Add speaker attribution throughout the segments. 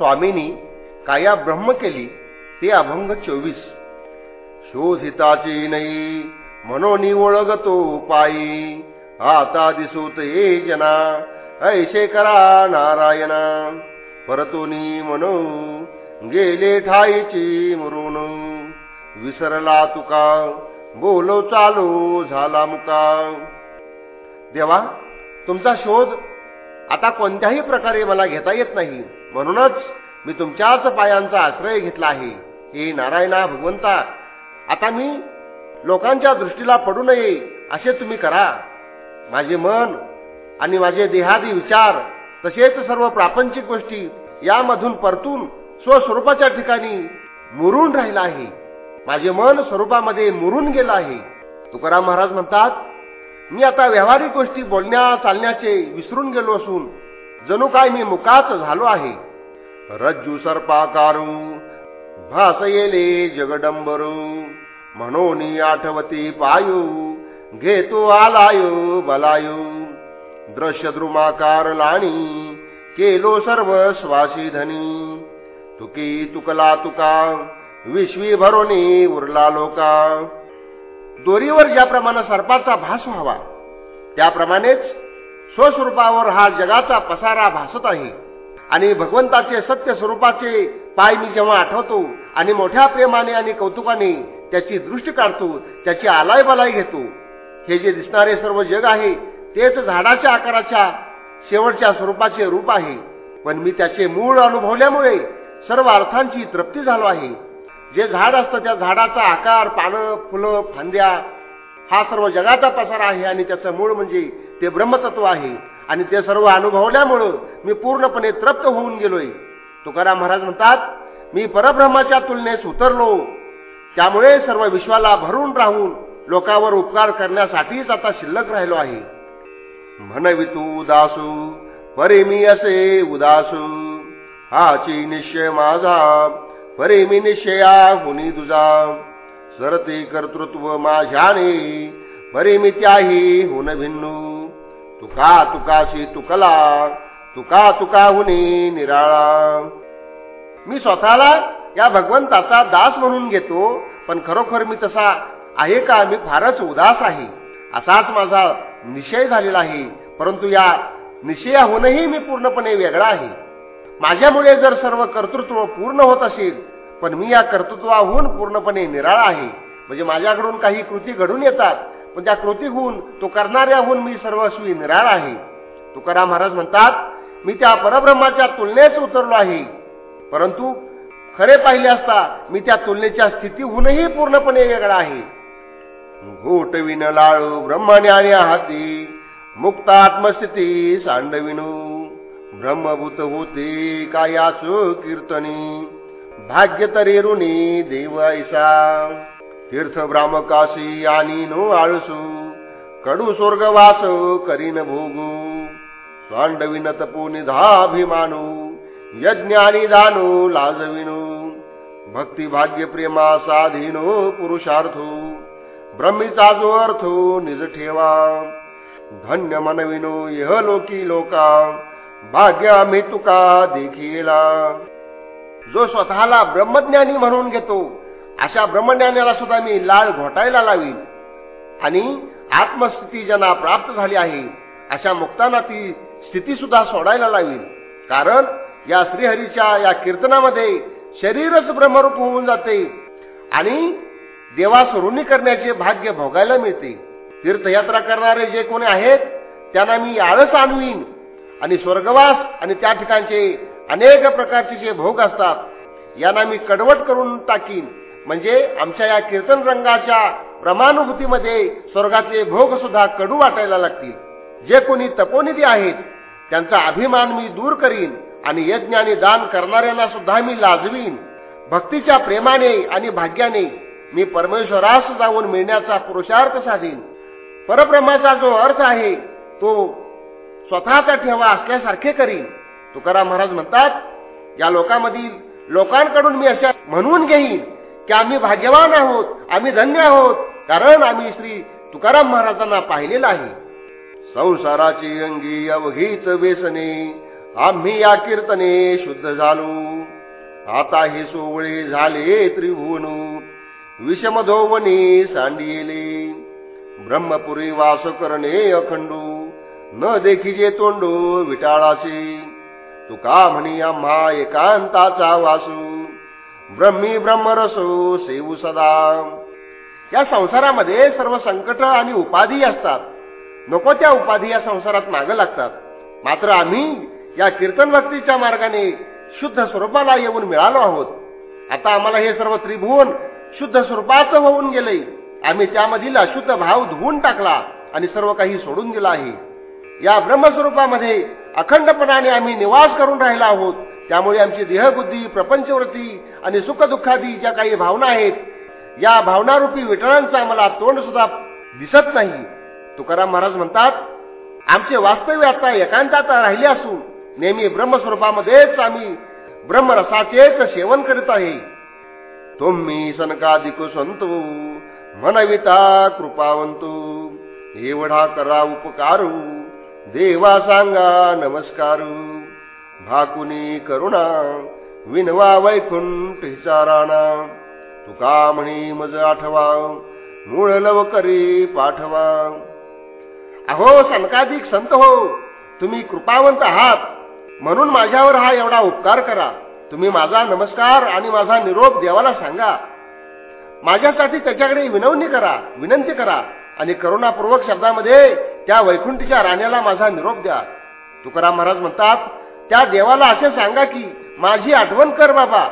Speaker 1: स्वामीनी काया ब्रह्म केली ते अभंग चोवीस. शोधिताची नाही मनोनी ओळगतो पायी. आता दिसूत ये जना ऐसे करा नारायणा. परतोनी मनो गेले ठाईची मरून. विसरला तुका बोलो चालू झाला मुका. देवा तुमचा शोध आता कोणत्याही प्रकारे मला घेता येत नाही. म्हणूनच मी तुमच्याच पायांचा आश्रय घेतला आहे. हे नारायणा भगवंता आता मी लोकांच्या दृष्टीला पडू नये असे तुम्ही करा. माझे मन आणि माझे देहादी विचार तसेच सर्व प्रापंचिक गोष्टी यामधून परतून स्वस्वरूपाच्या ठिकाणी मुरून राहिला आहे. माझे मन स्वरूपामध्ये मुरून गेलं आहे. तुकाराम महाराज म्हणतात मी आता व्यावहारिक गोष्टी बोलण्या चालण्याचे विसरून गेलो असून जणू काय मी मुकाच झालो आहे. रज्जू सर्पाकारू भास येले जगडंबरू म्हणून आठवती पायू घेतो आलायो बलायू. दृश्य द्रुमाकार लाणी केलो सर्व स्वासी धनी. तुकी तुकला तुका विश्वी भरोनी उरला लोका. दोरीवर ज्याप्रमाणे सर्पाचा भास व्हावा त्याप्रमाणेच स्वस्वरूपावर हा जगाचा पसारा भासत आहे. आणि भगवंताचे सत्य स्वरूपाचे पाय मी जेव्हा आठवतो आणि मोठ्या प्रेमाने आणि कौतुकाने त्याची दृष्टी काढतो त्याची आलाय बलाय घेतो हे जे दिसणारे सर्व जग आहे तेच झाडाच्या आकाराच्या शेवटच्या स्वरूपाचे रूप आहे. पण मी त्याचे मूळ अनुभवल्यामुळे सर्व अर्थांची तृप्ती झालो आहे. जे झाड असतं त्या झाडाचा आकार पानं फुलं फांद्या हा सर्व जगाचा पसार आहे आणि त्याचं मूळ म्हणजे ते ब्रह्मतत्व आहे. आणि ते सर्व अनुभवल्यामुळं मी पूर्णपणे तृप्त होऊन गेलोय. तुकाराम महाराज म्हणतात मी परब्रह्माच्या तुलनेस उतरलो. त्यामुळे सर्व विश्वाला भरून राहून लोकांवर उपकार करण्यासाठीच आता शिल्लक राहिलो आहे. म्हणवी तू उदासू परे मी असे उदासू हाची निश्चय माझा. परेमी निश्चया हुनी तुझा. सरते कर्तृत्व माझ्याने. परेमी त्याही हुन भिन्नू. तुका तुकाशी तुकला. तुका तुका हुनी निराळा. मी स्वतःला या भगवंताचा दास म्हणून घेतो पण खरोखर मी तसा आहे का? मी फारच उदास आहे. असाच माझा निश्चय झालेला आहे. परंतु या निश्चयाहूनही मी पूर्णपणे वेगळा आहे. माझ्यामुळे जर सर्व कर्तृत्व पूर्ण होत असेल पण मी या कर्तृत्वाहून पूर्णपणे निराळा आहे. म्हणजे माझ्याकडून काही कृती घडून येतात पण त्या कृतीहून तो करणाऱ्याहून मी सर्वस्वी निराळ आहे. तुकाराम महाराज म्हणतात मी त्या परब्रह्माच्या तुलनेच उतरलो आहे. परंतु खरे पाहिले असता मी त्या तुलनेच्या स्थितीहूनही पूर्णपणे वेगळा आहे. घोटविन लाळू ब्रह्मज्ञानी हाती मुक्त आत्मस्थिती सांडविनू ब्रह्मभूत होते कायाच कीर्तनी. भाग्य तरी ऋणी देव ऐसा. तीर्थ ब्राह्मकाशी आणि नो आळसू कडू स्वर्गवास करीन भोगू. स्वांडविन तपू निधाभिमानू यज्ञ आणि दानू लाजविनू. भक्ती भाग्य प्रेमा साधीनो पुरुषार्थो ब्रह्मीचा जो अर्थो निज ठेवा. धन्य मनविनो यह लोकी लोका भाग्य आम्ही तुका देखीला जो स्वतःला ब्रह्मज्ञानी म्हणून घेतो अशा ब्रह्मज्ञानाला सुद्धा मी लाळ घोटायला लावीन. आणि आत्मस्थिती ज्यांना प्राप्त झाली आहे अशा मुक्तांना ती स्थिती सुद्धा सोडायला लावीन. कारण या श्रीहरीच्या या कीर्तनामध्ये शरीरच ब्रह्मरूप होऊन जाते आणि देवास ऋणी करण्याचे भाग्य भोगायला मिळते. तीर्थयात्रा करणारे जे कोणी आहेत त्यांना मी आळस आणवीन आणि स्वर्गवास आणि त्या ठिकाणचे अनेक प्रकारचे जे भोग असतात यांना मी कडवट करून टाकीन. म्हणजे आमच्या या कीर्तन रंगाच्या प्रमानुभूतीमध्ये स्वर्गातले भोग सुद्धा कडू वाटायला लागतील. जे कोणी तपोनिधी आहेत त्यांचा अभिमान मी दूर करीन आणि यज्ञ आणि दान करणाऱ्यांना सुद्धा मी लाजवीन. भक्तीच्या प्रेमाने आणि भाग्याने मी परमेश्वरास जाऊन मिळण्याचा पुरुषार्थ साधीन. परब्रह्माचा जो अर्थ आहे तो स्वतःचा ठेवा असल्यासारखे करीन. तुकाराम महाराज म्हणतात या लोकांमधील लोकांकडून मी अशा म्हणून घेईन की आम्ही भाग्यवान आहोत आम्ही धन्य आहोत कारण आम्ही श्री तुकाराम महाराजांना पाहिलेलं आहे. संसाराची अंगी अवघीच व्यसने आम्ही या कीर्तने शुद्ध झालो. आता हे सोवळे झाले त्रिभुवन विषमधोवनी सांडिले ब्रह्मपुरी वास करणे अखंडू न देखिजे तोंडो विटाळाचे. तुका म्हणी आम्हा एकांताचा वासू. ब्रह्मी ब्रह्मरसो सेवू सदा. या संसारामध्ये सर्व संकट आणि उपाधी असतात. नको त्या उपाधी या संसारात मागं लागतात. मात्र आम्ही या कीर्तन भक्तीच्या मार्गाने शुद्ध स्वरूपाला येऊन मिळालो आहोत. आता आम्हाला हे सर्व त्रिभुवन शुद्ध स्वरूपाचं होऊन गेले. आम्ही त्यामधील अशुद्ध भाव धुवून टाकला आणि सर्व काही सोडून दिला आहे. या ब्रह्मस्वरूपामध्ये अखंडपणाने आम्ही निवास करून राहिला आहोत. त्यामुळे आमची देहबुद्धी प्रपंचवृत्ती आणि सुखदुःखादी ज्या काही भावना आहेत या भावनारूपी विठळांचं आम्हाला तोंड सुद्धा दिसत नाही. तुकाराम महाराज म्हणतात आमचे वास्तव्य आता एकांतात राहिले असून नेहमी ब्रह्मस्वरूपामध्येच आम्ही ब्रह्मरसाचेच सेवन करीत आहे. तुम्ही सनकादिक संतो मनविता कृपावंतो एवढा करा उपकारू देवा सांगा नमस्कार. भाकुनी करुणा विनवा वैकुंठ हिचाराणा तुका म्हणी मज आठवा मूळ लवकरी पाठवा. अहो सनकाधिक संत हो तुम्ही कृपावंत आहात. म्हणून माझ्यावर हा एवढा उपकार करा. तुम्ही माझा नमस्कार आणि माझा निरोप देवाला सांगा. माझ्यासाठी त्याच्याकडे विनवणी करा विनंती करा आणि करुणापूर्वक शब्दामध्ये त्या वैकुंठीच्या राण्याला माझा निरोप द्या. तुकाराम महाराज म्हणतात त्या देवाला असे सांगा की माझी आठवण कर बाबा.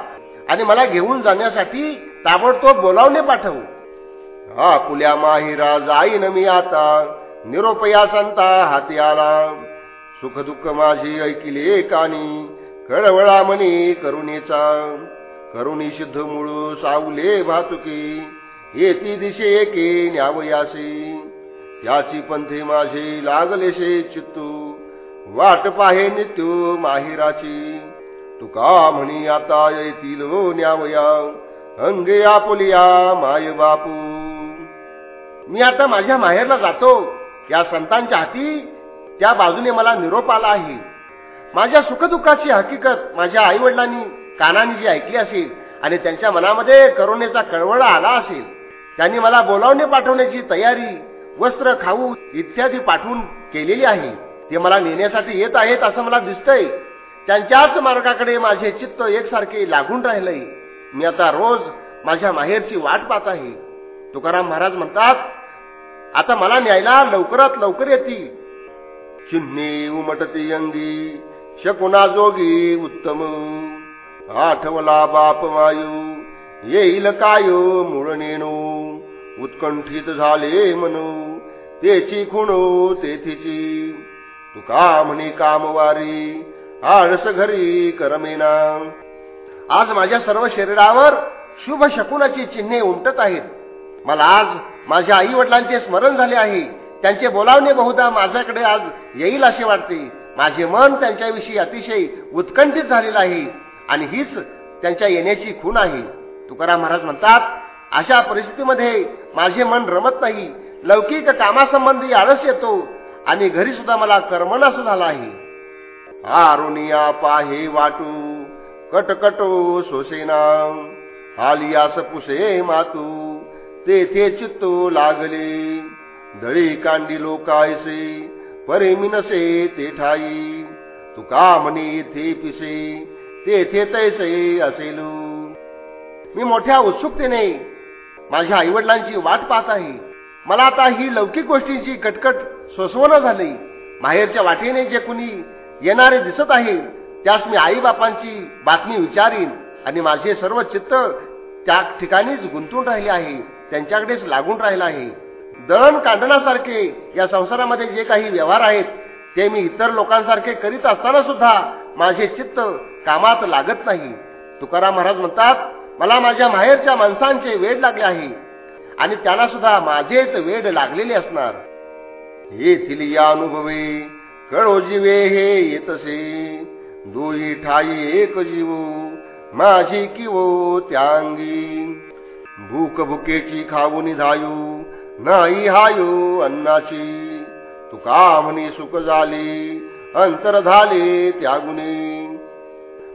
Speaker 1: आणि मला घेऊन जाण्यासाठी ताबडतोब बोलावणे पाठवू. हा पुल्या माहिरा जाईन मी आता. निरोपया संता हाती आला सुख दुःख माझी ऐकिले कानी. कळवळा मनी करुणेचा. करुणी सिद्ध मुळू सावले भातुकी येती दिशे एके न्यावयासी. याची पंथे माझे लागलेशे चित्तू. वाट पाहे नित्यू माहिराची. तुका म्हणी आता येतील न्यावया. अंगे आपुलिया माय बापू. मी आता माझ्या माहेरला जातो. या संतांच्या हाती त्या बाजूने मला निरोप आला आहे. माझ्या सुखदुःखाची हकीकत माझ्या आई वडिलांनी कानाने जी ऐकली असेल आणि त्यांच्या मनामध्ये करुणेचा कळवळा आला असेल त्यांनी मला बोलावणे पाठवण्याची तयारी वस्त्र खाऊ इत्यादी पाठवून केलेली आहे. ते मला नेण्यासाठी येत आहेत असं मला दिसतंय. त्यांच्याच मार्गाकडे माझे चित्त एकसारखे लागून राहिलंय. मी आता रोज माझ्या माहेरची वाट पाहत आहे. तुकाराम महाराज म्हणतात आता मला न्यायला लवकरात लवकर येतील. चिन्हे उमटती अंगी शकुना जोगी उत्तम. आठवला बाप वायू येईल कायो मूळ नेणू. उत्कंठित झाले म्हणू तेची खुणो हो, तेथीची. तुका म्हणे कामवारी आळस घरी करमेना. आज माझ्या सर्व शरीरावर शुभ शकुनाची चिन्हे उमटत आहेत. मला आज माझ्या आई वडिलांचे स्मरण झाले आहे. त्यांचे बोलावणे बहुधा माझ्याकडे आज येईल असे वाटते. माझे मन त्यांच्याविषयी अतिशय उत्कंठित झालेलं आहे आणि हीच त्यांच्या येण्याची खून आहे. तुकाराम महाराज म्हणतात अशा परिस्थितीमध्ये माझे मन रमत नाही. लौकिक कामासंबंधी आळस येतो आणि घरी सुद्धा मला कर्मनास झाला आहे. आरुनिया पाहे वाटू कटकटो सोसेना. हालियास पुसे मातू तेथे चित्तो लागले. दळी कांडी लोकायसे परिमिनसे ते ठाई. तुका म्हणे थे पिसे तेथे तैसे असेलू. मी मोठ्या उत्सुकतेने माझ्या आईवडिलांची वाट पाहत आहे. मला आता ही लौकिक गोष्टींची कटकट सोसवणं झाली. माहेरच्या वाटेने जे कुणी येणारे दिसत आहे त्यास मी आई बापांची बातमी विचारीन आणि माझे सर्व चित्त त्या ठिकाणीच गुंतून राहिले आहे त्यांच्याकडेच लागून राहिलं आहे. दळण काढण्यासारखे या संसारामध्ये जे काही व्यवहार आहेत ते मी इतर लोकांसारखे करीत असताना सुद्धा माझे चित्त कामात लागत नाही. तुकाराम महाराज म्हणतात मला माझ्या माहेरच्या माणसांचे वेड लागले आहे. आणि त्याला सुद्धा माझेच वेड लागलेले असणार. येथील या अनुभवे कळो जीवे हे येतसे. दोही ठाई एक जीव माझी किवो त्यांगी. भूक भुकेची खाऊन धायू नाही हायो अन्नाची. तुका म्हणे सुख झाली अंतर झाले त्यागुनी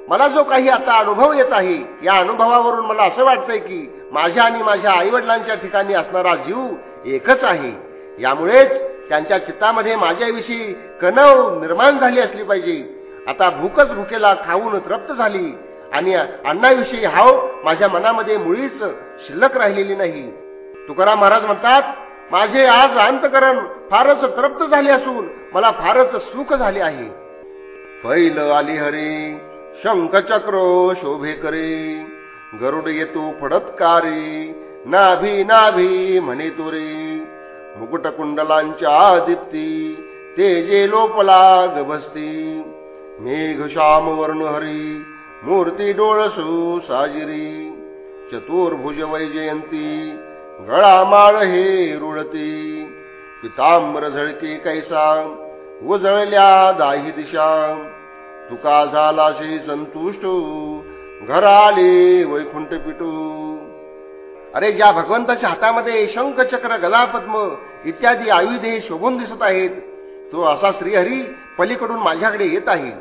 Speaker 1: मला जो काही आता अनुभव येत आहे या अनुभवावरून मला असं वाटतंय की माझ्या आणि माझ्या आईवडिलांच्या ठिकाणी असणारा जीव एकच आहे. यामुळेच त्यांच्या चित्तामध्ये माझ्याविषयी कणव निर्माण झाली असली पाहिजे. आता भूकच भुकेला खाऊन तृप्त झाली आणि अण्णाविषयी हाव माझ्या मनामध्ये मुळीच शिल्लक राहिलेली नाही. तुकाराम महाराज म्हणतात माझे आज अंतकरण फारच तृप्त झाले असून मला फारच सुख झाले आहे. पहिलं आली हरी शंखचक्र शोभे करे गरुड येतो फडतकारी. नाभी नाभी म्हणे तुरे. मुकुट कुंडलांच्या दीप्ती तेजे लोपला गभस्ती. मेघ श्याम वर्ण हरी. मूर्ती डोळसू साजिरी. चतुर्भुज वैजयंती. गळा माळ हे रुळती. पितांबर झळके कैसा. उजळल्या दाही दिशा. तुका झाला संतुष्ट. घर घराले वैकुंठ पिटू अरे ज्या भगवंताच्या हातामध्ये शंख चक्र गलापद्म इत्यादी आयुधे शोभून दिसत आहेत तो असा श्रीहरी पलीकडून माझ्याकडे येत आहे.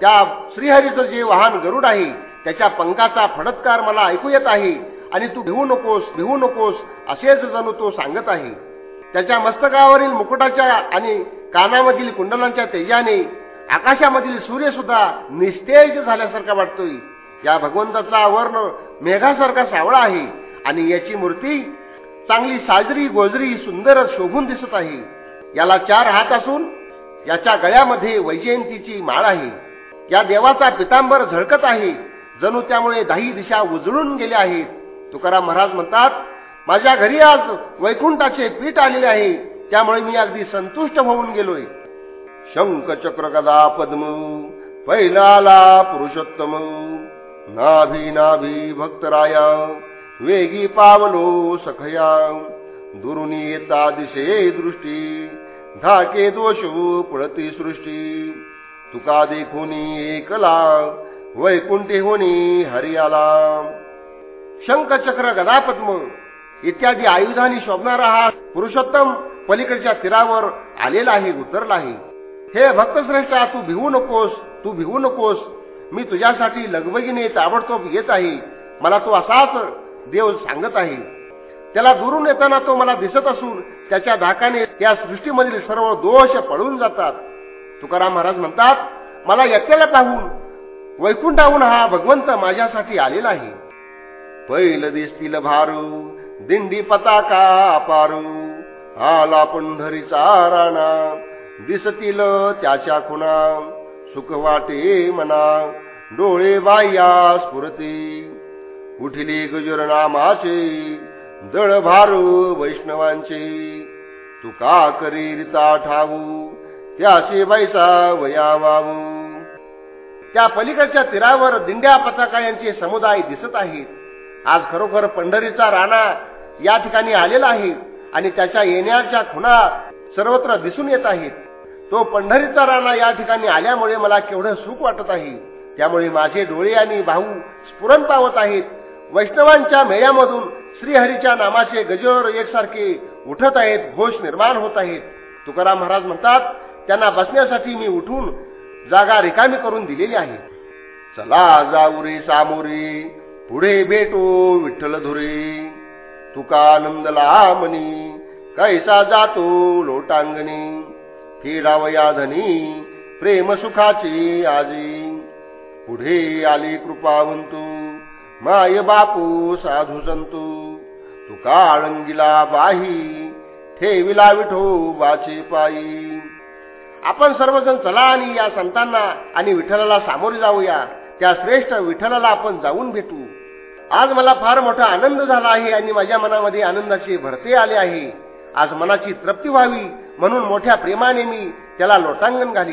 Speaker 1: त्या श्रीहरीचं जे वाहन गरुड आहे त्याच्या पंखाचा फडत्कार मला ऐकू येत आहे आणि तू घेऊ नकोस घेऊ नकोस असेच जणू तो सांगत आहे. त्याच्या मस्तकावरील मुकुटाच्या आणि कानामधील कुंडलांच्या तेजाने आकाशामधील सूर्य सुद्धा निस्तेज झाल्यासारखा वाटतोय. या भगवंताचा वर्ण मेघासारखा सावळा आहे आणि याची मूर्ती चांगली साजरी गोजरी सुंदर शोभून दिसत आहे. याला चार हात असून याच्या गळ्यामध्ये वैजयंतीची माळ आहे. या देवाचा पितांबर झळकत आहे. जणू त्यामुळे दाही दिशा उजळून गेल्या आहेत. तुकाराम महाराज म्हणतात माझ्या घरी आज वैकुंठाचे पीठ आलेले आहे. त्यामुळे मी अगदी संतुष्ट होऊन गेलोय. शंख चक्र गदा पद्म पहिला पुरुषोत्तम. नाभी नाभी भक्तराया वेगी पावलो सखया। दुरुनी येता दिशे दृष्टी धाके दोष पळती सृष्टी। तुका देखून एकला वैकुंठी होनी हरियाला। शंखचक्र गदापद्म इत्यादी आयुधानी शोभणारा हा पुरुषोत्तम पलीकडच्या तीरावर आलेला आहे उतरला आहे हे भक्तश्रेष्ठा तू भिवू नकोस तू भिवू नकोस मी तुझ्यासाठी लगबगीने ताबडतोब येत आहे. मला तो असाच देव सांगत आहे. त्याला दुरून येताना तो मला दिसत असून त्याच्या धाकाने या सृष्टीमधील सर्व दोष पळून जातात. तुकाराम महाराज म्हणतात मला एकट्याला पाहून वैकुंठाहून हा भगवंत माझ्यासाठी आलेला आहे. पैल दिसतील भारू दिंडी पताका अपारू आला पंढरीचा राणा दिसतील त्याच्या खुणा सुख वाटे मना डोळे बाह्या स्फुरती. उठली गजर नामाचे दळ भारू वैष्णवांचे. तुका करीता ठाऊ त्याचे बैसा वया वावू. त्या पलीकडच्या तीरावर दिंड्या पताका यांचे समुदाय दिसत आहेत. आज खरोखर पंढरीचा राणा या ठिकाणी आलेला आहे आणि त्याच्या येण्याच्या खुणा सर्वत्र दिसून येत आहेत. तो पंढरीचा राणा या ठिकाणी आल्यामुळे मला केवढं सुख वाटत आहे. त्यामुळे माझे डोळे आणि भाऊ स्फुरण पावत आहेत. वैष्णवांच्या मेळ्यामधून श्रीहरीच्या नामाचे गजर एकसारखे उठत आहेत घोष निर्माण होत आहेत. तुकाराम महाराज म्हणतात त्यांना बसण्यासाठी मी उठून जागा रिकामी करून दिलेली आहे. चला जाऊ रे सामोरे पुढे भेटो विठ्ठल धुरे. तुका आनंदला मनी कैसा जातो लोटांगणी. फिरावया धनी प्रेम सुखाची आजी. पुढे आली कृपावंतू माय बापू साधू संतू. तुका आळंगीला बाही ठेविला विठो बाची पायी. आपण सर्वजण चला आणि या संतांना आणि विठ्ठलाला सामोरे जाऊया. त्या श्रेष्ठ विठ्ठलाला आपण जाऊन भेटू. आज मला फार मोठा आनंद झाला आहे आणि माझ्या मनामध्ये आनंदाचे भरते आले आहे. आज मनाची तृप्ती व्हावी म्हणून मोठ्या प्रेमाने मी त्याला लोटांगण घाली.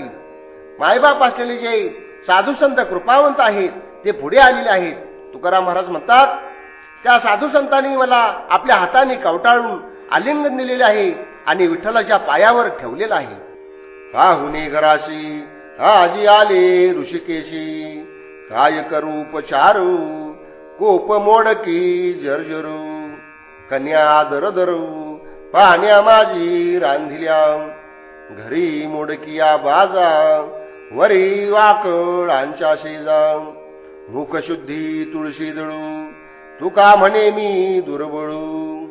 Speaker 1: मायबाप असलेले जे साधूसंत कृपावंत आहेत ते पुढे आलेले आहेत. तुकाराम महाराज म्हणतात त्या साधूसंतांनी मला आपल्या हाताने कवटाळून आलिंगन दिलेले आहे आणि विठ्ठलाच्या पायावर ठेवलेला आहे. पाहुणे घराशी आजी आले ऋषिकेशी. काय करू उपचारू? कोप मोडकी जर्जरू. कन्या दरदरू. पाण्या माझी रांधिल्या. घरी मोडकिया बाजा वरी वाकळांच्या शेजा. मुखशुद्धी तुळशी दळू तुका म्हणे मी दुर्बळू.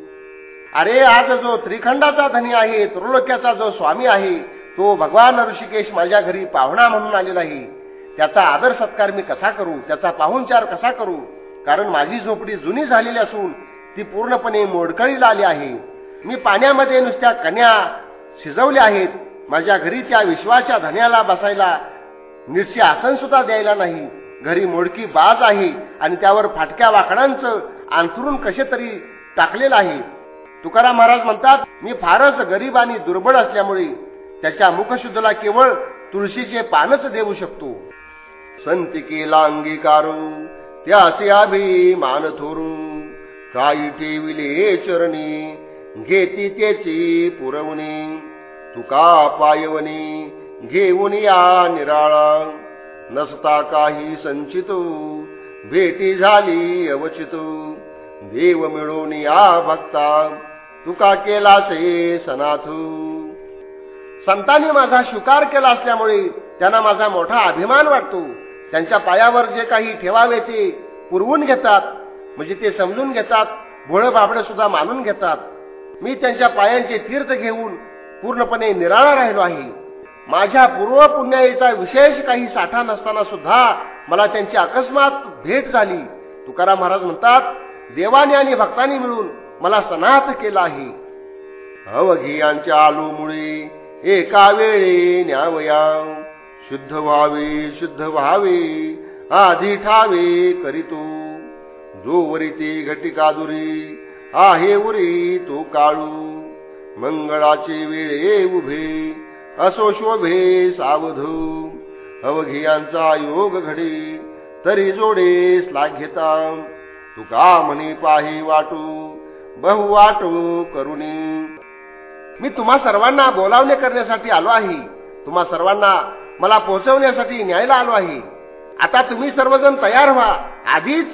Speaker 1: अरे आज जो त्रिखंडाचा धनी आहे त्रिलोक्याचा जो स्वामी आहे तो भगवान ऋषिकेश माझ्या घरी पाहुणा म्हणून आलेला आहे. त्याचा आदर सत्कार मी कसा करू? त्याचा पाहुणचार कसा करू? कारण माझी झोपडी जुनी झालेली असून ती पूर्णपणे मोडकळीला आली आहे. मी पाण्यामध्ये नुसत्या कन्या शिजवल्या आहेत. माझ्या घरी त्या विश्वाच्या धन्याला बसायला निश्चय आसन सुद्धा द्यायला नाही. घरी मोडकी बाज आहे आणि त्यावर फाटक्या वाकडांचं अंथरून कसे तरी टाकलेलं आहे. तुकाराम महाराज म्हणतात मी फारच गरीब आणि दुर्बळ असल्यामुळे त्याच्या मुखशुद्धला केवळ तुळशीचे पानच देऊ शकतो. संत केला अंगीकारू त्याचे अभिमान थोरू. काही ठेविले चरणी घेती त्याची पुरवणी. तुका पायवणी घेऊन या निराळा. नसता काही संचित भेटी झाली अवचित. देव मिळून या भक्ता तुका केलाचे सनाथू. संतांनी माझा शिकार केला असल्यामुळे त्यांना माझा मोठा अभिमान वाटतो. त्यांच्या पायावर जे काही ठेवावे ते पुरवून घेतात. म्हणजे ते समजून घेतात भोळ बाबडे सुद्धा मानून घेतात. मी त्यांच्या पायांचे तीर्थ घेऊन पूर्णपणे निराळा राहिलो आहे. माझ्या पूर्व पुण्याईचा विशेष काही साठा नसताना सुद्धा मला त्यांची अकस्मात भेट झाली. तुकाराम महाराज म्हणतात देवाने आणि भक्तांनी मिळून मला सनाथ केला आहे. अवघियांच्या आलूमुळे एका वेळे न्यावया. शुद्ध व्हावे शुद्ध व्हावे आधी ठावे करीतो. जो वरी ते घटिकादुरी आहे उरी तो काळू. मंगळाचे वेळे उभे असो शोभे सावधू. अवघियांचा योग घडे तरी जोडे घेता तुका म्हणे पाही वाटू बहु वाटू करुणी. मी तुम्हा सर्वांना बोलावणे करण्यासाठी आलो आहे. तुम्हा सर्वांना मला पोहोचवण्यासाठी न्यायला आलो आहे. आता तुम्ही सर्वजण तयार व्हा. आधीच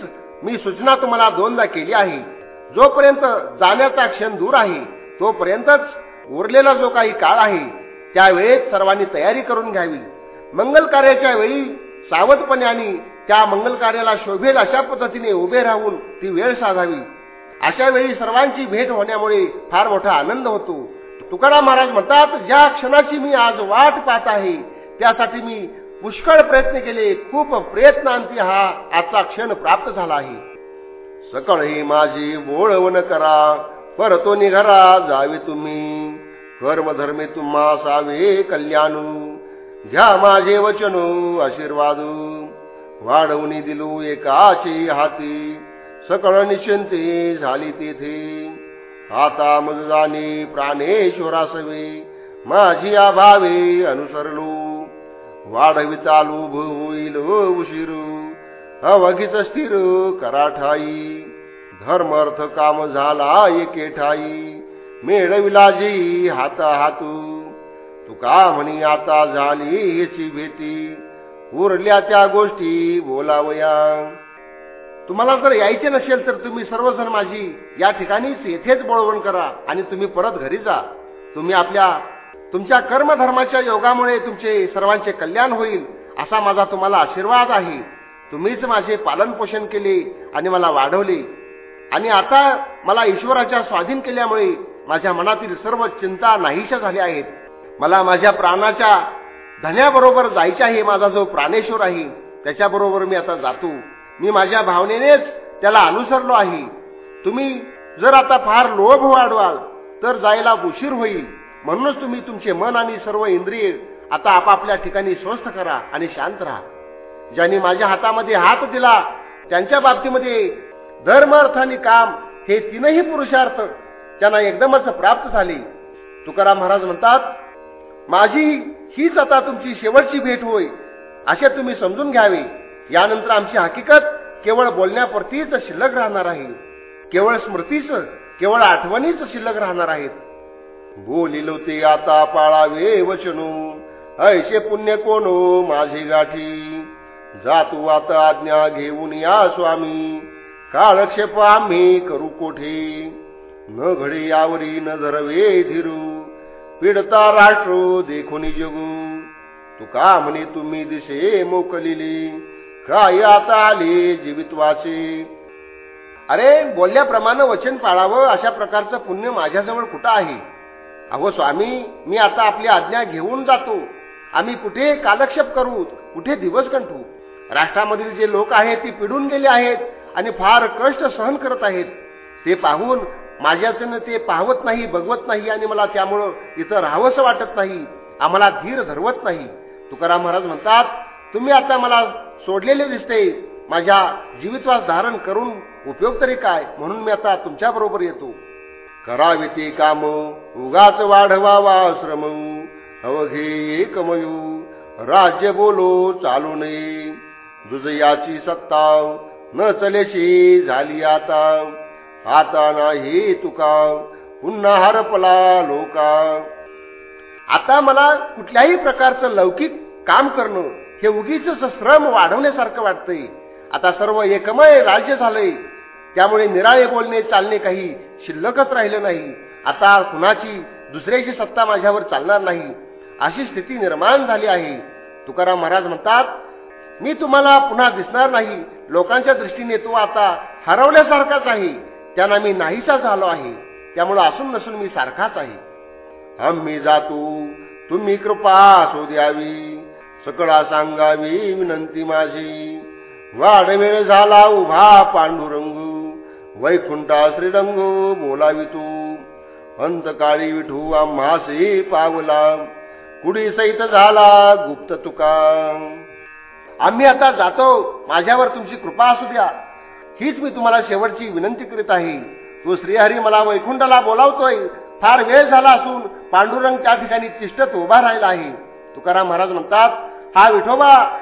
Speaker 1: मी सूचना तुम्हाला दोनदा केली आहे. जोपर्यंत जाण्याचा क्षण दूर आहे तोपर्यंतच उरलेला जो काही काळ आहे त्यावेळेत सर्वांनी तयारी करून घ्यावी. मंगल कार्याच्या वेळी सावधपणे आणि त्या मंगल कार्याला शोभेल अशा पद्धतीने उभे राहून ती वेळ साधावी. अशा वेळी सर्वांची भेट होण्यामुळे फार मोठा आनंद होतो. तुकाराम महाराज म्हणतात ज्या क्षणाची मी आज वाट पाहत आहे त्यासाठी मी पुष्कळ प्रयत्न केले. खूप प्रयत्नांती हा आजचा क्षण प्राप्त झाला आहे. सकाळी माझी बोळवण करा. परतो निघरा जावे तुम्ही. कर्मधर्मे तुम्हा सावे कल्याणू. घ्या माझे वचनू आशीर्वादू. वाढवणी दिलू एकाची हाती. सकळ निश्चिंती झाली तेथे. आता मजदानी प्राणेश्वरासवे माझी आभावे अनुसरलो. वाढवी चालू होईल उशिरू. अवघीच स्थिर कराठाई. धर्मर्थ काम झाला एके ठाई. मेळविलाजी हात हातू तुका म्हणी आता झाली याची भेटी उरल्या त्या गोष्टी बोलावया. तुम्हाला जर यायचे नसेल तर तुम्ही सर्वजण माझी या ठिकाणीच येथेच बोळवण करा आणि तुम्ही परत घरी जा. तुम्ही आपल्या तुमच्या कर्मधर्माच्या योगामुळे तुमचे सर्वांचे कल्याण होईल असा माझा तुम्हाला आशीर्वाद आहे. तुम्हीच माझे पालनपोषण केले आणि मला वाढवले. आणि आता मला ईश्वराच्या स्वाधीन केल्यामुळे माझ्या मनातील सर्व चिंता नाहीशा झाल्या आहेत. मला माझ्या प्राणाच्या धन्याबरोबर जायचे आहे. माझा जो प्राणेश्वर आहे त्याच्याबरोबर मी आता जातो. मी माझ्या भावनेनेच त्याला अनुसरलो आहे. तुम्ही जर आता फार लोभ वाढवाल तर जायला उशीर होईल. म्हणूनच तुम्ही तुमचे मन आणि सर्व इंद्रिय आता आपापल्या ठिकाणी स्वस्थ करा आणि शांत राहा. ज्यांनी माझ्या हातामध्ये हात दिला त्यांच्या बाबतीमध्ये धर्म अर्थ आणि काम हे तीनही पुरुषार्थ त्यांना एकदमच प्राप्त झाले. तुकाराम महाराज म्हणतात माझी हीच आता तुमची शेवटची भेट होय असे तुम्ही समजून घ्यावे. यानंतर आमची हकीकत केवळ बोलण्यापुरतीच शिल्लक राहणार आहे. केवळ स्मृतीच केवळ आठवणीच शिल्लक राहणार आहेत. बोलिलो ते आता पाळावे वचनू ऐसे पुण्य कोणो माझी गाठी. जातू आता आज्ञा घेऊन या स्वामी. काळक्षेप आम्ही करू कोठे? न घडे यावरी न धरवे धीरू पिडता राष्ट्र देखून जगू तुका म्हणे तुम्ही दिसे मोकलिली. काय आता आले जीवित्वाचे अरे बोलल्याप्रमाणे वचन पाळावं अशा प्रकारचं पुण्य माझ्याजवळ कुठं आहे? अहो स्वामी मी आता आपली आज्ञा घेऊन जातो. आम्ही कुठे कालक्षेप करू? कुठे दिवस कंठू? राष्ट्रामधील जे लोक आहेत ती पिढून गेले आहेत आणि फार कष्ट सहन करत आहेत. ते पाहून माझ्यातून ते पाहवत नाही बघवत नाही आणि मला त्यामुळं इथं राहावंसं वाटत नाही आम्हाला धीर धरवत नाही. तुकाराम महाराज म्हणतात तुम्ही आता मला सोडलेले दिसते माझ्या जीवितवास धारण करून उपयोग तरी काय? म्हणून मी आता तुमच्या बरोबर येतो. करावे ते काम उगाच वाढवावा श्रम अवघे कमयू राज्य बोलो चालू नये. दुजयाची सत्ता न चलेशी झाली आता. आता नाही तुका पुन्हा हरपला लोका. आता मला कुठल्याही प्रकारचं लौकिक काम करणं हे उगीच श्रम वाढवण्यासारखं वाटतंय. आता सर्व एकमय राज्य झालंय. त्यामुळे निराळे बोलणे चालणे काही शिल्लकच राहिलं नाही. आता कुणाची दुसऱ्याची सत्ता माझ्यावर चालणार नाही. अशी स्थिती निर्माण झाली आहे. तुकाराम महाराज म्हणतात मी तुम्हाला पुन्हा दिसणार नाही. लोकांच्या दृष्टीने तो आता हरवल्यासारखाच आहे. त्यांना मी नाहीसा झालो आहे. त्यामुळे असून नसून मी सारखाच आहे. आम्ही जातो. तुम्ही कृपा असो द्यावी सकळा सांगावी विनंती माझी. वाढ वेळ झाला उभा पांडुरंग. वैकुंठा श्रीरंग बोलावी तू. अंतकाळी विठू आम्हासे पावला. कुडी सहित झाला गुप्त तुका. आम्ही आता जातो. माझ्यावर तुमची कृपा असू द्या. हीच मी तुम्हाला शेवटची विनंती करीत आहे. तो श्रीहरी मला वैकुंठाला बोलावतोय. फार वेळ झाला असून पांडुरंग त्या ठिकाणी तिष्ठत उभा राहिला आहे. तुकाराम महाराज म्हणतात हा विठोबा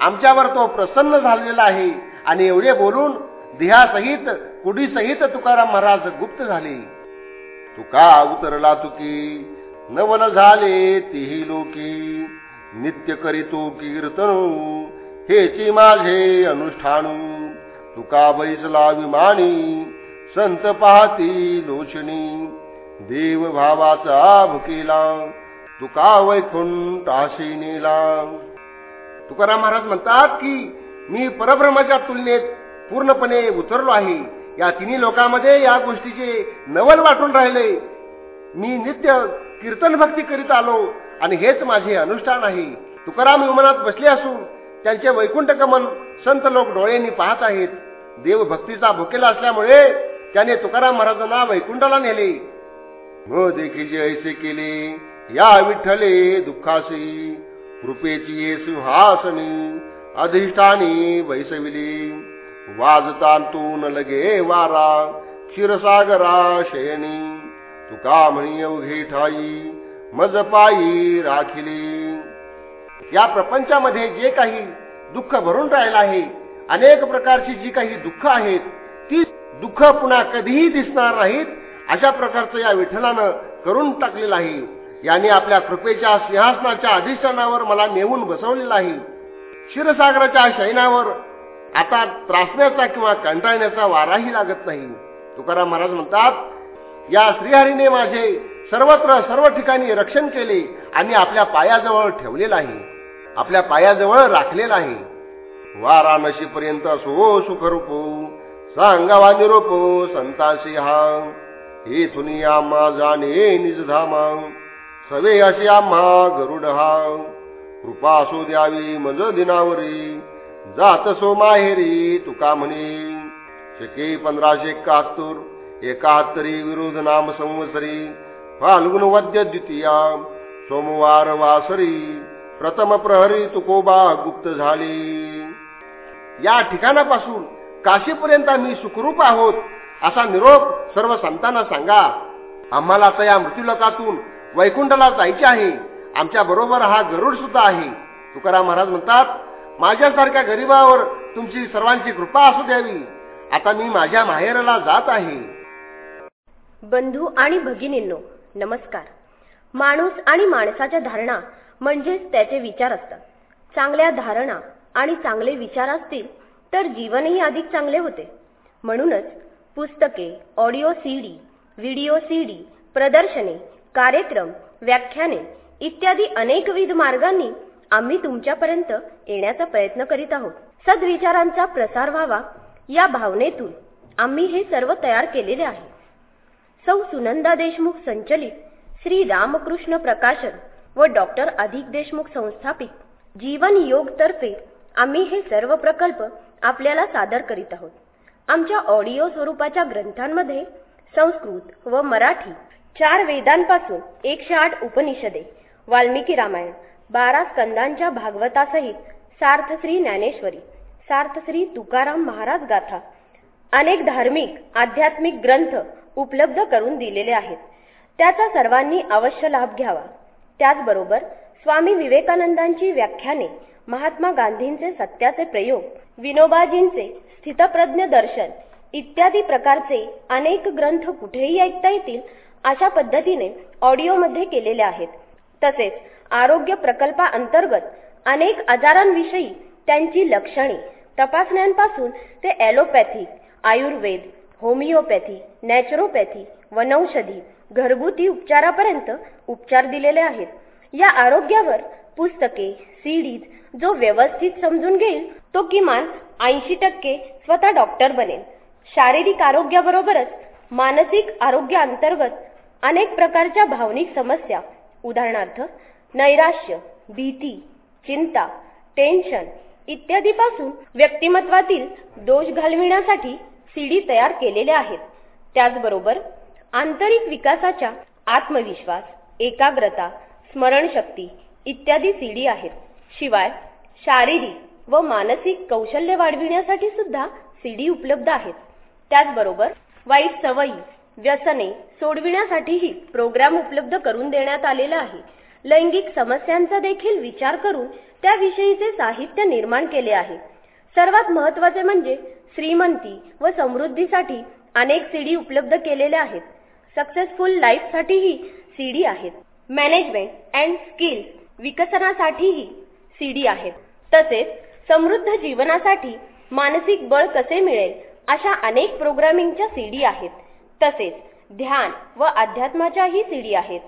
Speaker 1: आमच्यावर तो प्रसन्न झालेला आहे. आणि एवढे बोलून देहासहित कुडीसहित तुकाराम महाराज गुप्त झाले. तुका उतरला तुकी नवन झाले तेही लोकी. नित्य करीतो कीर्तन हेची माझे अनुष्ठान. तुका बैसला विमानी संत पाहती लोचणी देव भावाचा भुकेला तुका वैकुंठ नेला. तुकाराम महाराज म्हणतात की मी परब्रह्माच्या तुलनेत पूर्णपणे उतरलो आहे. या तिन्ही लोकांमध्ये या गोष्टीचे नवल वाटून राहिले. मी नित्य कीर्तन भक्ती करीत आलो आणि हेच माझे अनुष्ठान आहे. तुकाराम विमानात बसले असून त्यांचे वैकुंठ गमन संत लोक डोळ्यांनी पाहत आहेत. देव भक्तीचा भुकेला असल्यामुळे त्याने तुकाराम महाराजांना वैकुंठाला नेले. व देखील ऐसे केले या विठ्ठले दुःखासी कृपेची सिंहासनी अधिष्ठानी वैसविली. वाजतांतून लगे वारा क्षीरसागरा शयनी. तुका म्हणी अवघे ठाई मज पायी राखिली. या प्रपंचामध्ये जे काही दुःख भरून राहिलं आहे अनेक प्रकारची जी काही दुःख आहेत ती दुःख पुन्हा कधीही दिसणार नाहीत अशा प्रकारचं या विठ्ठलानं करून टाकलेलं आहे. याने आपल्या कृपेच्या सिंहासनाच्या अधिष्ठानावर मला नेऊन बसवलेलं आहे. क्षीरसागराच्या शयनावर आता त्रासण्याचा किंवा कंटाळण्याचा वाराही लागत नाही. तुकाराम महाराज म्हणतात या श्रीहरीने माझे सर्वत्र सर्व ठिकाणी रक्षण केले आणि आपल्या पायाजवळ ठेवलेलं आहे. आपल्या पायाजवळ राखलेला आहे. वाराणसी पर्यंत असो सुखरूप. सांगावा निरोप संतासी हा. येथून आम्हा जाणे निजधामा सवे अशी आम्हा गरुड हा. कृपा असो द्यावी मज दिनावरी. जात सो माहेरी तुका म्हणे. शके पंधराशे एकाहत्तर एकाहत्तरी विरोध नाम संवसरी. फाल्गुन वद्य द्वितीया सोमवार वासरी. प्रथम प्रहरी तुकोबा गुप्त झाले. या ठिकाणापासून काशीपर्यंत आम्ही सुखरूप आहोत असा निरोप सर्व संतांना सांगा. आम्हाला आता या मृत्यूलोकातून वैकुंठला जायचे आहे. आमच्या बरोबर हा गरुड सुद्धा आहे. तुकाराम महाराज म्हणतात माझ्यासारख्या गरीबावर तुमची सर्वांची कृपा असू द्यावी. आता मी माझ्या माहेरला जात आहे.
Speaker 2: बंधू आणि भगिनींनो नमस्कार. माणूस आणि माणसाच्या धारणा म्हणजेच त्याचे विचार असतात. चांगल्या धारणा आणि चांगले विचार असतील तर जीवनही अधिक चांगले होते. म्हणूनच पुस्तके ऑडिओ सीडी व्हिडिओ सीडी प्रदर्शने कार्यक्रम व्याख्याने इत्यादी अनेकविध मार्गांनी आम्ही तुमच्यापर्यंत येण्याचा प्रयत्न करीत आहोत. सद्विचारांचा प्रसार व्हावा या भावनेतून आम्ही हे सर्व तयार केलेले आहे. सौ सुनंदा देशमुख संचलित श्री रामकृष्ण प्रकाशन व डॉक्टर अधिक देशमुख संस्थापित जीवन योग तर्फे आम्ही हे सर्व प्रकल्प आपल्याला सादर करीत आहोत. आमच्या ऑडिओ स्वरूपाच्या ग्रंथांमध्ये संस्कृत व मराठी चार वेदांपासून एकशे आठ उपनिषदे वाल्मिकी रामायण बारा स्कंदांच्या भागवतासहित सार्थश्री ज्ञानेश्वरी सार्थश्री तुकाराम महाराज गाथा अनेक धार्मिक आध्यात्मिक ग्रंथ उपलब्ध करून दिलेले आहेत. त्याचा सर्वांनी अवश्य लाभ घ्यावा. त्याचबरोबर स्वामी विवेकानंदांची व्याख्याने महात्मा गांधींचे सत्याचे प्रयोग विनोबाजींचे स्थितप्रज्ञ दर्शन इत्यादी प्रकारचे अनेक ग्रंथ कुठेही ऐकता येतील अशा पद्धतीने ऑडिओमध्ये केलेले आहेत. तसेच आरोग्य प्रकल्पाअंतर्गत अनेक आजारांविषयी त्यांची लक्षणे तपासण्यांपासून ते ॲलोपॅथी आयुर्वेद होमिओपॅथी नॅचरोपॅथी वनौषधी घरगुती उपचारापर्यंत उपचार दिलेले आहेत. या आरोग्यावर पुस्तके सीडीज जो व्यवस्थित समजून घेईल तो किमान ऐंशी टक्के स्वतः डॉक्टर बनेल. शारीरिक आरोग्याबरोबरच मानसिक आरोग्याअंतर्गत अनेक प्रकारच्या भावनिक समस्या उदाहरणार्थ नैराश्य भीती चिंता टेन्शन इत्यादीपासून व्यक्तिमत्वातील दोष घालविण्यासाठी सीडी तयार केलेल्या आहेत. त्याचबरोबर आंतरिक विकासाच्या आत्मविश्वास एकाग्रता स्मरणशक्ती इत्यादी सीडी आहेत. शिवाय शारीरिक व मानसिक कौशल्य वाढविण्यासाठी सुद्धा सीडी उपलब्ध आहेत. त्याचबरोबर वाईट सवयी व्यसने सोडविण्यासाठीही प्रोग्राम उपलब्ध करून देण्यात आलेला आहे. लैंगिक समस्यांचा देखील विचार करून त्याविषयीचे साहित्य निर्माण केले आहे. सर्वात महत्त्वाचे म्हणजे श्रीमंती व समृद्धीसाठी अनेक सीडी उपलब्ध केलेल्या आहेत. सक्सेसफुल लाईफसाठीही सीडी आहेत. मॅनेजमेंट अँड स्किल्स विकसनासाठीही सीडी आहेत. तसेच समृद्ध जीवनासाठी मानसिक बळ कसे मिळेल अशा अनेक प्रोग्रामिंगच्या सीडी आहेत. तसेच ध्यान व अध्यात्माच्याही सीडी आहेत.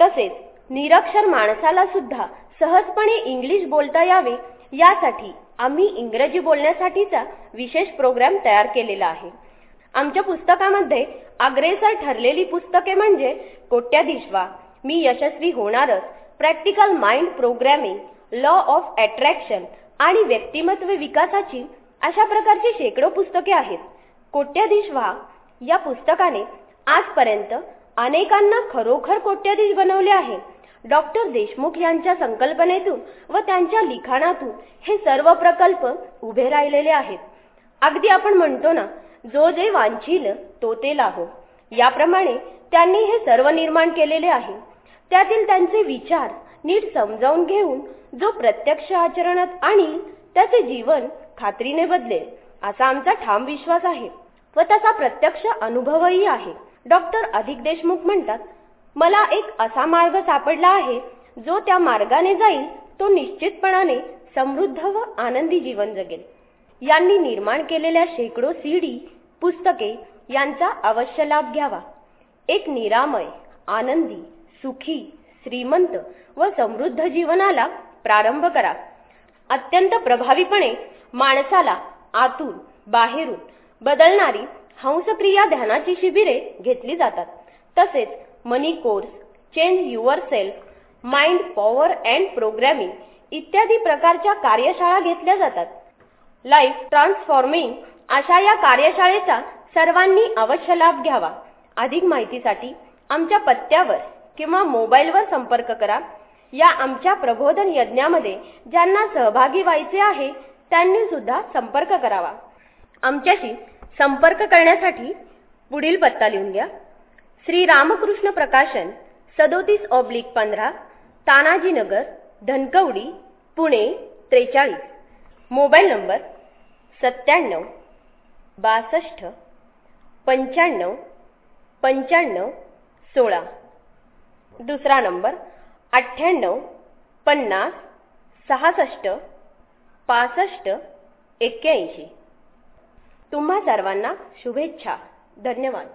Speaker 2: तसेच निरक्षर माणसाला सुद्धा सहजपणे इंग्लिश बोलता यावे यासाठी आम्ही इंग्रजी बोलण्यासाठीचा विशेष प्रोग्राम तयार केलेला आहे. आमच्या पुस्तकामध्ये अग्रेसर ठरलेली पुस्तके म्हणजे कोट्याधीश व्हा मी यशस्वी होणारच. Practical mind programming law of attraction आणि व्यक्तिमत्व विकासाची अशा प्रकारची शेकडो पुस्तके आहेत. कोट्याधीश व्हा या पुस्तकाने आजपर्यंत अनेकांना खरोखर कोट्याधीश बनवले आहे. डॉक्टर देशमुख यांच्या संकल्पनेतून व त्यांच्या लिखाणातून हे सर्व प्रकल्प उभे राहिलेले आहेत. अगदी आपण म्हणतो ना जो जे वांछील तो ते लाहो. याप्रमाणे त्यांनी हे सर्व निर्माण केलेले आहे. त्यातील त्यांचे विचार नीट समजावून घेऊन जो प्रत्यक्ष आचरणात आणील त्याचे जीवन खात्रीने बदलेल असा आमचा ठाम विश्वास आहे व तसा प्रत्यक्ष अनुभवही आहे. डॉक्टर अधिक देशमुख म्हणतात मला एक असा मार्ग सापडला आहे जो त्या मार्गाने जाईल तो निश्चितपणाने समृद्ध व आनंदी जीवन जगेल. यांनी निर्माण केलेल्या शेकडो सीडी पुस्तके यांचा अवश्य लाभ घ्यावा. एक निरामय आनंदी सुखी श्रीमंत व समृद्ध जीवनाला प्रारंभ करा. अत्यंत प्रभावीपणे माणसाला आतून बाहेरून बदलणारी हंसक्रिया ध्यानाची शिबिरे घेतली जातात. तसेच money course change yourself mind power and programming इत्यादी प्रकारच्या कार्यशाळा घेतल्या जातात. लाईफ ट्रान्सफॉर्मिंग अशा या कार्यशाळेचा सर्वांनी अवश्य लाभ घ्यावा. अधिक माहितीसाठी आमच्या पत्त्यावर किंवा मोबाईलवर संपर्क करा. या आमच्या प्रबोधन यज्ञामध्ये ज्यांना सहभागी व्हायचे आहे त्यांनी सुद्धा संपर्क करावा. आमच्याशी संपर्क करण्यासाठी पुढील पत्ता लिहून घ्या. श्री रामकृष्ण प्रकाशन सदोतीस ऑब्लिक पंधरा तानाजीनगर धनकवडी पुणे त्रेचाळीस. मोबाईल नंबर सत्त्याण्णव बासष्ट पंच्याण्णव पंच्याण्णव सोळा. दुसरा नंबर अठ्ठ्याण्णव पन्नास सहासष्ट पासष्ट एक्क्याऐंशी. तुम्हा सर्वांना शुभेच्छा. धन्यवाद.